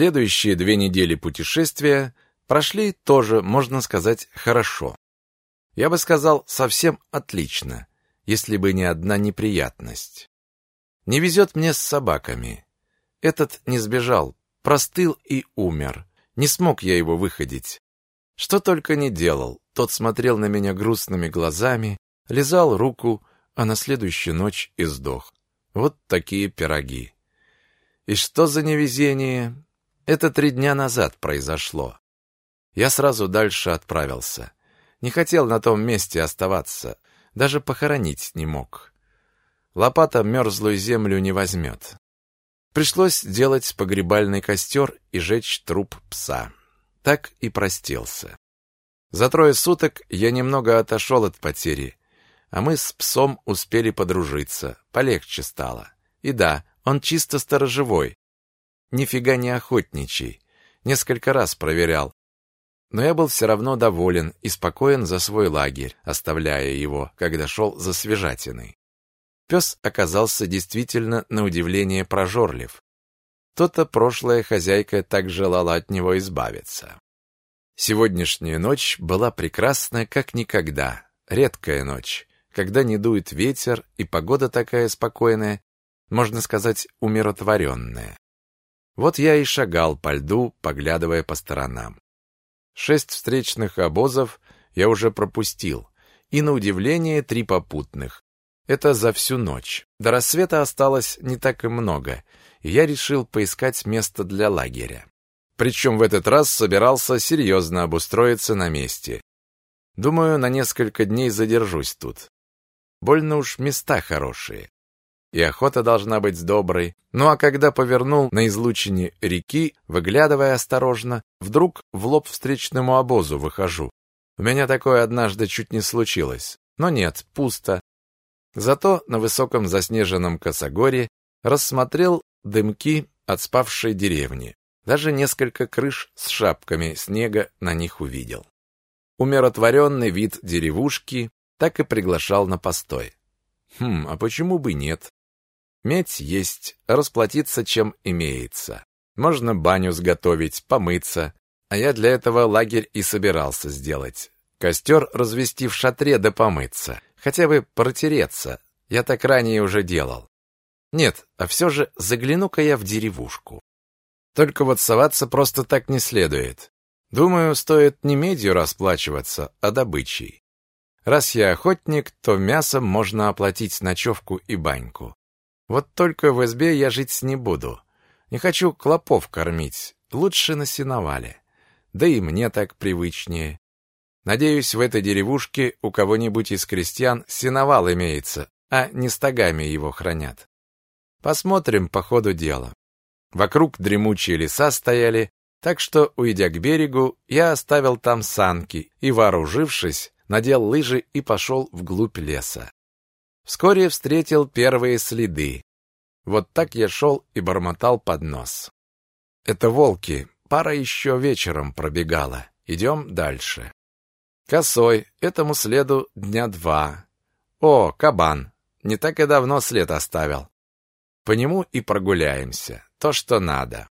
Следующие две недели путешествия прошли тоже, можно сказать, хорошо. Я бы сказал, совсем отлично, если бы не одна неприятность. Не везет мне с собаками. Этот не сбежал, простыл и умер. Не смог я его выходить. Что только не делал. Тот смотрел на меня грустными глазами, лизал руку, а на следующую ночь и сдох. Вот такие пироги. И что за невезение? Это три дня назад произошло. Я сразу дальше отправился. Не хотел на том месте оставаться, даже похоронить не мог. Лопата мерзлую землю не возьмет. Пришлось делать погребальный костер и жечь труп пса. Так и простился. За трое суток я немного отошел от потери, а мы с псом успели подружиться, полегче стало. И да, он чисто сторожевой, нифига не охотничий. Несколько раз проверял. Но я был все равно доволен и спокоен за свой лагерь, оставляя его, когда шел за свежатиной. Пес оказался действительно на удивление прожорлив. То-то прошлая хозяйка так желала от него избавиться. Сегодняшняя ночь была прекрасна, как никогда. Редкая ночь, когда не дует ветер, и погода такая спокойная, можно сказать, умиротворенная. Вот я и шагал по льду, поглядывая по сторонам. Шесть встречных обозов я уже пропустил, и, на удивление, три попутных. Это за всю ночь. До рассвета осталось не так и много, и я решил поискать место для лагеря. Причем в этот раз собирался серьезно обустроиться на месте. Думаю, на несколько дней задержусь тут. Больно уж места хорошие и охота должна быть доброй. Ну а когда повернул на излучине реки, выглядывая осторожно, вдруг в лоб встречному обозу выхожу. У меня такое однажды чуть не случилось. Но нет, пусто. Зато на высоком заснеженном косогоре рассмотрел дымки от спавшей деревни. Даже несколько крыш с шапками снега на них увидел. Умиротворенный вид деревушки так и приглашал на постой. Хм, а почему бы нет? Медь есть, расплатиться чем имеется. Можно баню сготовить, помыться. А я для этого лагерь и собирался сделать. Костер развести в шатре да помыться. Хотя бы протереться. Я так ранее уже делал. Нет, а все же загляну-ка я в деревушку. Только вот соваться просто так не следует. Думаю, стоит не медью расплачиваться, а добычей. Раз я охотник, то мясом можно оплатить ночевку и баньку. Вот только в избе я жить не буду. Не хочу клопов кормить, лучше на сеновале. Да и мне так привычнее. Надеюсь, в этой деревушке у кого-нибудь из крестьян сеновал имеется, а не стогами его хранят. Посмотрим по ходу дела. Вокруг дремучие леса стояли, так что, уйдя к берегу, я оставил там санки и, вооружившись, надел лыжи и пошел вглубь леса. Вскоре встретил первые следы. Вот так я шел и бормотал под нос. Это волки, пара еще вечером пробегала. Идем дальше. Косой, этому следу дня два. О, кабан, не так и давно след оставил. По нему и прогуляемся, то, что надо.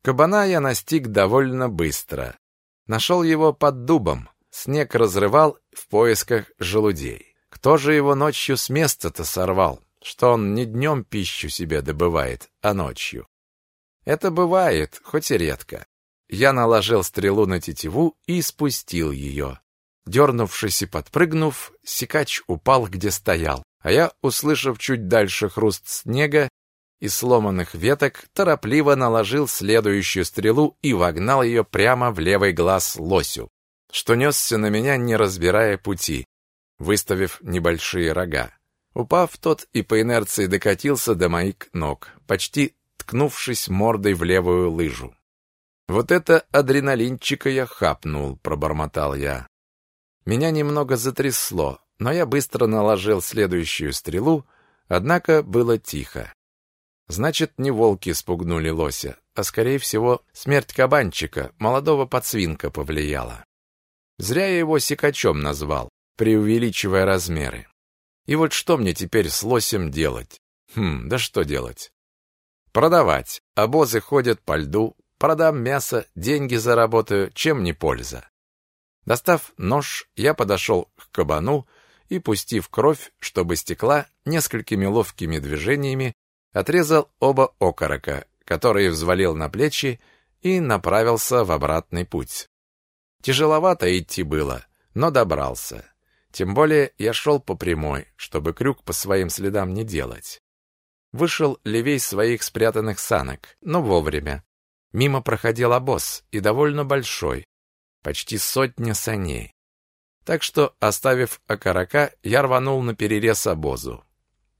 Кабана я настиг довольно быстро. Нашел его под дубом, снег разрывал в поисках желудей. Кто же его ночью с места-то сорвал, что он не днем пищу себе добывает, а ночью? Это бывает, хоть и редко. Я наложил стрелу на тетиву и спустил ее. Дернувшись и подпрыгнув, сикач упал, где стоял, а я, услышав чуть дальше хруст снега и сломанных веток, торопливо наложил следующую стрелу и вогнал ее прямо в левый глаз лосю, что несся на меня, не разбирая пути выставив небольшие рога. Упав, тот и по инерции докатился до моих ног, почти ткнувшись мордой в левую лыжу. «Вот это адреналинчика я хапнул», — пробормотал я. Меня немного затрясло, но я быстро наложил следующую стрелу, однако было тихо. Значит, не волки спугнули лося, а, скорее всего, смерть кабанчика, молодого подсвинка, повлияла. Зря я его сикачом назвал преувеличивая размеры. И вот что мне теперь с лосем делать? Хм, да что делать? Продавать. Обозы ходят по льду, продам мясо, деньги заработаю, чем не польза. Достав нож, я подошел к кабану и, пустив кровь, чтобы стекла, несколькими ловкими движениями отрезал оба окорока, которые взвалил на плечи и направился в обратный путь. Тяжеловато идти было, но добрался. Тем более я шел по прямой, чтобы крюк по своим следам не делать. Вышел левей своих спрятанных санок, но вовремя. Мимо проходил обоз, и довольно большой, почти сотня саней. Так что, оставив окорока, я рванул на перерез обозу.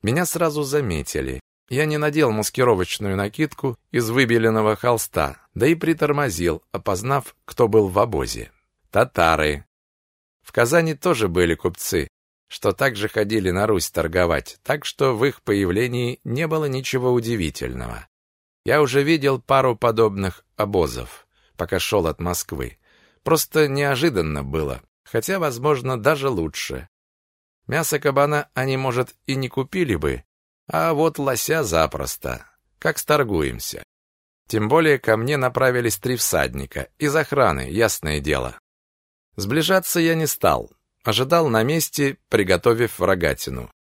Меня сразу заметили. Я не надел маскировочную накидку из выбеленного холста, да и притормозил, опознав, кто был в обозе. Татары. В Казани тоже были купцы, что также ходили на Русь торговать, так что в их появлении не было ничего удивительного. Я уже видел пару подобных обозов, пока шел от Москвы. Просто неожиданно было, хотя, возможно, даже лучше. Мясо кабана они, может, и не купили бы, а вот лося запросто. Как сторгуемся. Тем более ко мне направились три всадника, из охраны, ясное дело. Сближаться я не стал, ожидал на месте, приготовив рогатину.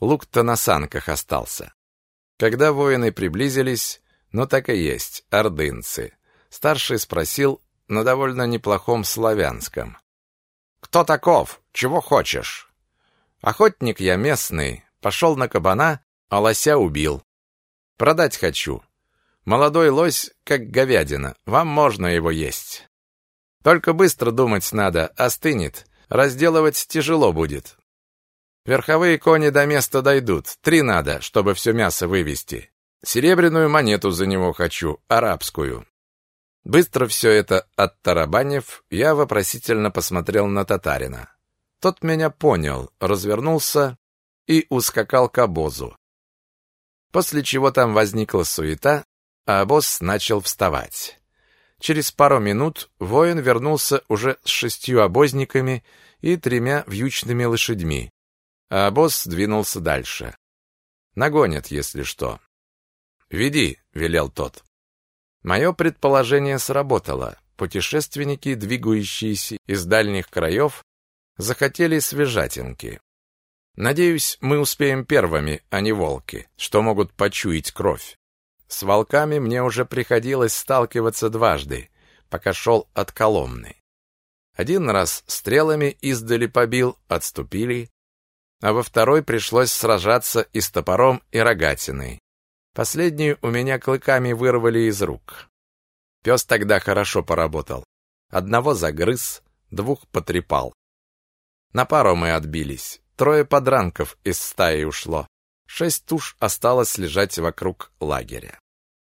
Лук-то на санках остался. Когда воины приблизились, ну так и есть, ордынцы. Старший спросил на довольно неплохом славянском. «Кто таков? Чего хочешь?» «Охотник я местный, пошел на кабана, а лося убил. Продать хочу. Молодой лось, как говядина, вам можно его есть. Только быстро думать надо, остынет, разделывать тяжело будет. Верховые кони до места дойдут, три надо, чтобы все мясо вывести. Серебряную монету за него хочу, арабскую. Быстро все это оттарабанив, я вопросительно посмотрел на татарина. Тот меня понял, развернулся и ускакал к обозу. После чего там возникла суета, а обоз начал вставать. Через пару минут воин вернулся уже с шестью обозниками и тремя вьючными лошадьми, а обоз двинулся дальше. Нагонят, если что. «Веди», — велел тот. Мое предположение сработало. Путешественники, двигающиеся из дальних краев, захотели свежатинки. Надеюсь, мы успеем первыми, а не волки, что могут почуять кровь. С волками мне уже приходилось сталкиваться дважды, пока шел от Коломны. Один раз стрелами издали побил, отступили, а во второй пришлось сражаться и с топором, и рогатиной. Последнюю у меня клыками вырвали из рук. Пес тогда хорошо поработал. Одного загрыз, двух потрепал. На пару мы отбились. Трое подранков из стаи ушло. Шесть туш осталось лежать вокруг лагеря.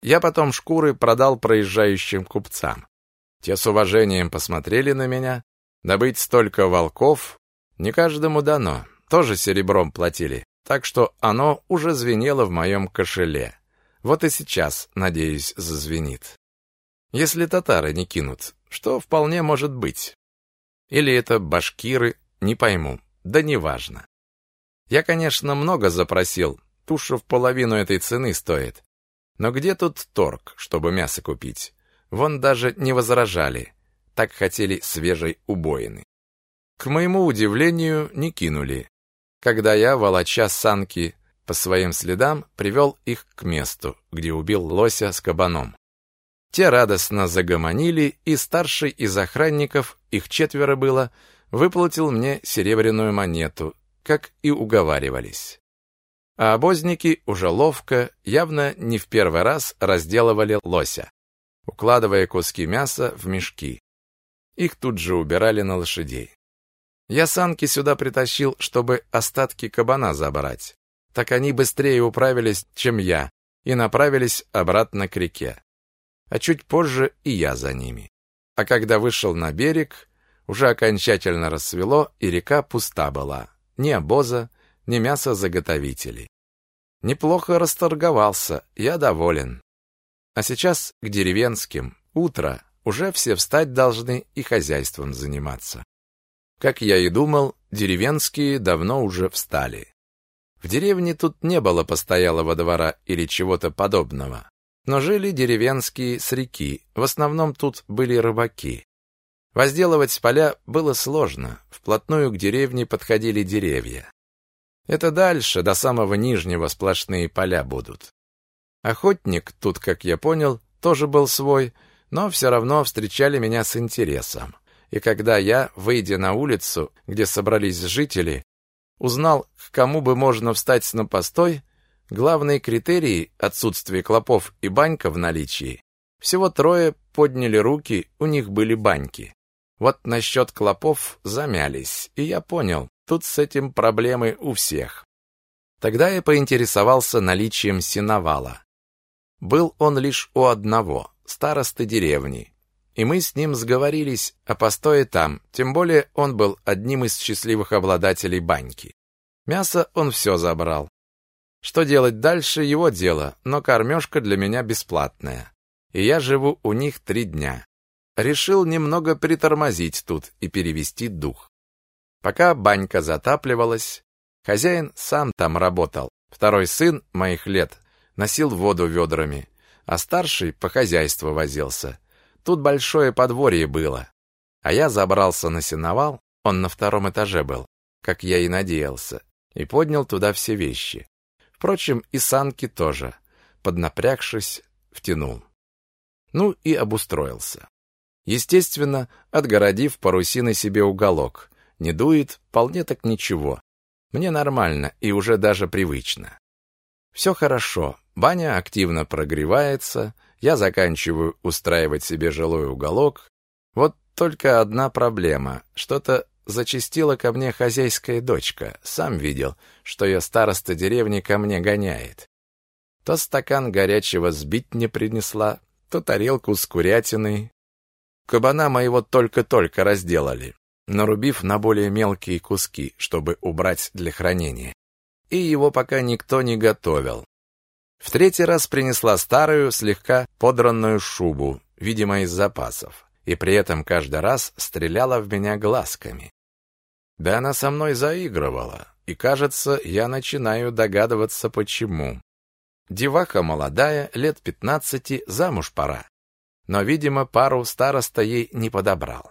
Я потом шкуры продал проезжающим купцам. Те с уважением посмотрели на меня. Добыть столько волков не каждому дано. Тоже серебром платили. Так что оно уже звенело в моем кошеле. Вот и сейчас, надеюсь, зазвенит. Если татары не кинут, что вполне может быть. Или это башкиры, не пойму. Да неважно. Я, конечно, много запросил, туша в половину этой цены стоит. Но где тут торг, чтобы мясо купить? Вон даже не возражали. Так хотели свежей убоины. К моему удивлению, не кинули. Когда я, волоча санки по своим следам, привел их к месту, где убил лося с кабаном. Те радостно загомонили, и старший из охранников, их четверо было, выплатил мне серебряную монету, как и уговаривались. А обозники уже ловко, явно не в первый раз разделывали лося, укладывая куски мяса в мешки. Их тут же убирали на лошадей. Я санки сюда притащил, чтобы остатки кабана забрать. Так они быстрее управились, чем я, и направились обратно к реке. А чуть позже и я за ними. А когда вышел на берег, уже окончательно рассвело, и река пуста была. Ни обоза, ни мяса заготовителей. Неплохо расторговался, я доволен. А сейчас к деревенским. Утро, уже все встать должны и хозяйством заниматься. Как я и думал, деревенские давно уже встали. В деревне тут не было постоялого двора или чего-то подобного. Но жили деревенские с реки, в основном тут были рыбаки. Возделывать поля было сложно, вплотную к деревне подходили деревья. Это дальше, до самого нижнего сплошные поля будут. Охотник тут, как я понял, тоже был свой, но все равно встречали меня с интересом. И когда я, выйдя на улицу, где собрались жители, узнал, к кому бы можно встать на постой, главные критерии отсутствие клопов и банька в наличии. Всего трое подняли руки, у них были баньки. Вот насчет клопов замялись, и я понял, тут с этим проблемы у всех. Тогда я поинтересовался наличием сеновала. Был он лишь у одного, старосты деревни, и мы с ним сговорились о постое там, тем более он был одним из счастливых обладателей баньки. Мясо он все забрал. Что делать дальше, его дело, но кормежка для меня бесплатная. И я живу у них три дня. Решил немного притормозить тут и перевести дух. Пока банька затапливалась, хозяин сам там работал. Второй сын моих лет носил воду ведрами, а старший по хозяйству возился. Тут большое подворье было. А я забрался на сеновал, он на втором этаже был, как я и надеялся, и поднял туда все вещи. Впрочем, и санки тоже, поднапрягшись, втянул. Ну и обустроился. Естественно, отгородив парусиной себе уголок. Не дует, вполне так ничего. Мне нормально и уже даже привычно. Все хорошо, баня активно прогревается, я заканчиваю устраивать себе жилой уголок. Вот только одна проблема. Что-то зачастила ко мне хозяйская дочка. Сам видел, что ее староста деревни ко мне гоняет. То стакан горячего сбить не принесла, то тарелку с курятиной. Кабана моего только-только разделали, нарубив на более мелкие куски, чтобы убрать для хранения. И его пока никто не готовил. В третий раз принесла старую, слегка подранную шубу, видимо, из запасов, и при этом каждый раз стреляла в меня глазками. Да она со мной заигрывала, и, кажется, я начинаю догадываться, почему. Деваха молодая, лет пятнадцати, замуж пора. Но, видимо, пару староста ей не подобрал.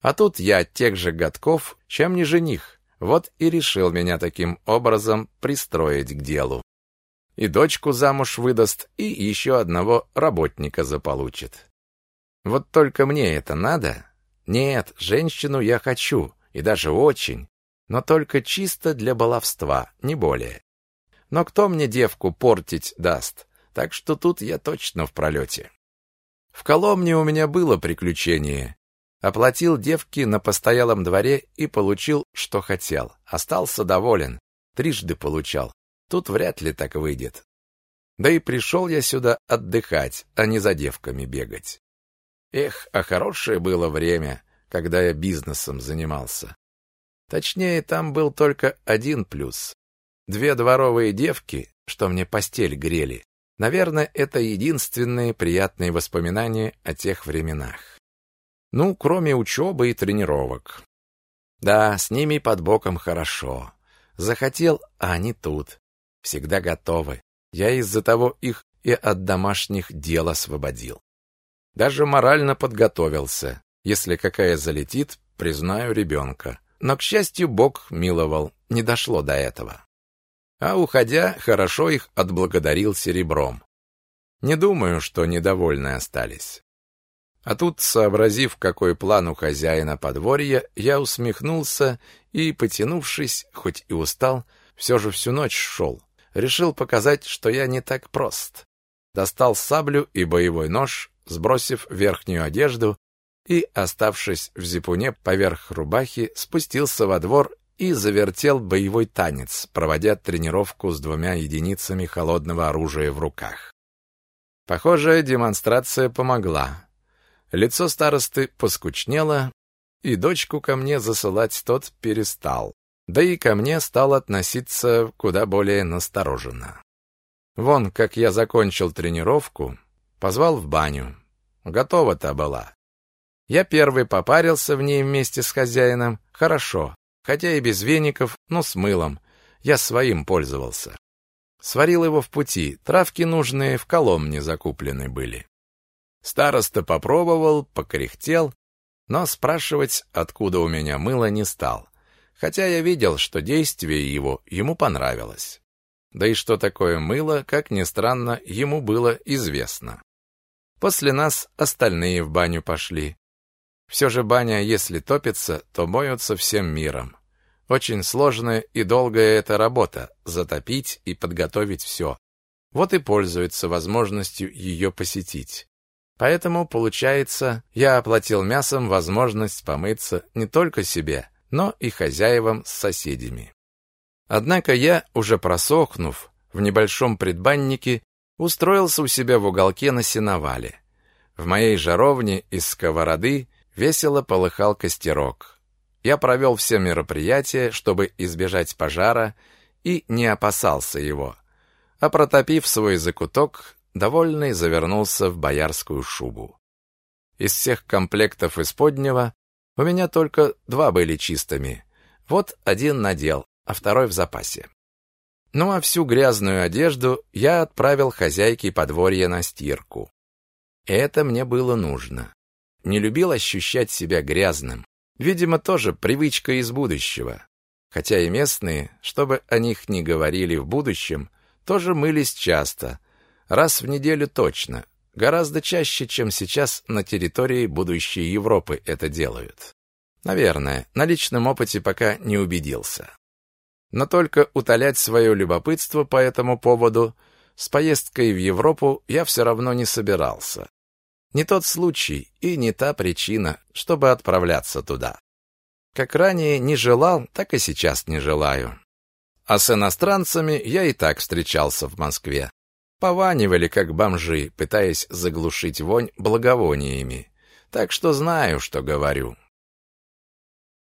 А тут я тех же годков, чем не жених, вот и решил меня таким образом пристроить к делу. И дочку замуж выдаст, и еще одного работника заполучит. Вот только мне это надо? Нет, женщину я хочу, и даже очень, но только чисто для баловства, не более. Но кто мне девку портить даст? Так что тут я точно в пролете. В Коломне у меня было приключение. Оплатил девки на постоялом дворе и получил, что хотел. Остался доволен. Трижды получал. Тут вряд ли так выйдет. Да и пришел я сюда отдыхать, а не за девками бегать. Эх, а хорошее было время, когда я бизнесом занимался. Точнее, там был только один плюс. Две дворовые девки, что мне постель грели. Наверное, это единственные приятные воспоминания о тех временах. Ну, кроме учебы и тренировок. Да, с ними под боком хорошо. Захотел, а они тут всегда готовы. Я из-за того их и от домашних дел освободил. Даже морально подготовился. Если какая залетит, признаю ребенка. Но, к счастью, Бог миловал, не дошло до этого. А уходя, хорошо их отблагодарил серебром. Не думаю, что недовольны остались. А тут, сообразив, какой план у хозяина подворья, я усмехнулся и, потянувшись, хоть и устал, все же всю ночь шел, решил показать, что я не так прост. Достал саблю и боевой нож, сбросив верхнюю одежду и, оставшись в зипуне поверх рубахи, спустился во двор и завертел боевой танец, проводя тренировку с двумя единицами холодного оружия в руках. Похоже, демонстрация помогла. Лицо старосты поскучнело, и дочку ко мне засылать тот перестал да и ко мне стал относиться куда более настороженно. Вон, как я закончил тренировку, позвал в баню. Готова-то была. Я первый попарился в ней вместе с хозяином, хорошо, хотя и без веников, но с мылом. Я своим пользовался. Сварил его в пути, травки нужные в Коломне закуплены были. Староста попробовал, покряхтел, но спрашивать, откуда у меня мыло, не стал, хотя я видел, что действие его ему понравилось. Да и что такое мыло, как ни странно, ему было известно. После нас остальные в баню пошли. Все же баня, если топится, то моются всем миром. Очень сложная и долгая эта работа — затопить и подготовить все. Вот и пользуется возможностью ее посетить. Поэтому, получается, я оплатил мясом возможность помыться не только себе, но и хозяевам с соседями. Однако я, уже просохнув, в небольшом предбаннике, устроился у себя в уголке на сеновале. В моей жаровне из сковороды весело полыхал костерок я провел все мероприятия, чтобы избежать пожара, и не опасался его. А протопив свой закуток, довольный завернулся в боярскую шубу. Из всех комплектов исподнего у меня только два были чистыми. Вот один надел, а второй в запасе. Ну а всю грязную одежду я отправил хозяйке подворья на стирку. Это мне было нужно. Не любил ощущать себя грязным. Видимо, тоже привычка из будущего. Хотя и местные, чтобы о них не говорили в будущем, тоже мылись часто, раз в неделю точно, гораздо чаще, чем сейчас на территории будущей Европы это делают. Наверное, на личном опыте пока не убедился. Но только утолять свое любопытство по этому поводу с поездкой в Европу я все равно не собирался. Не тот случай и не та причина, чтобы отправляться туда. Как ранее не желал, так и сейчас не желаю. А с иностранцами я и так встречался в Москве. Пованивали, как бомжи, пытаясь заглушить вонь благовониями. Так что знаю, что говорю.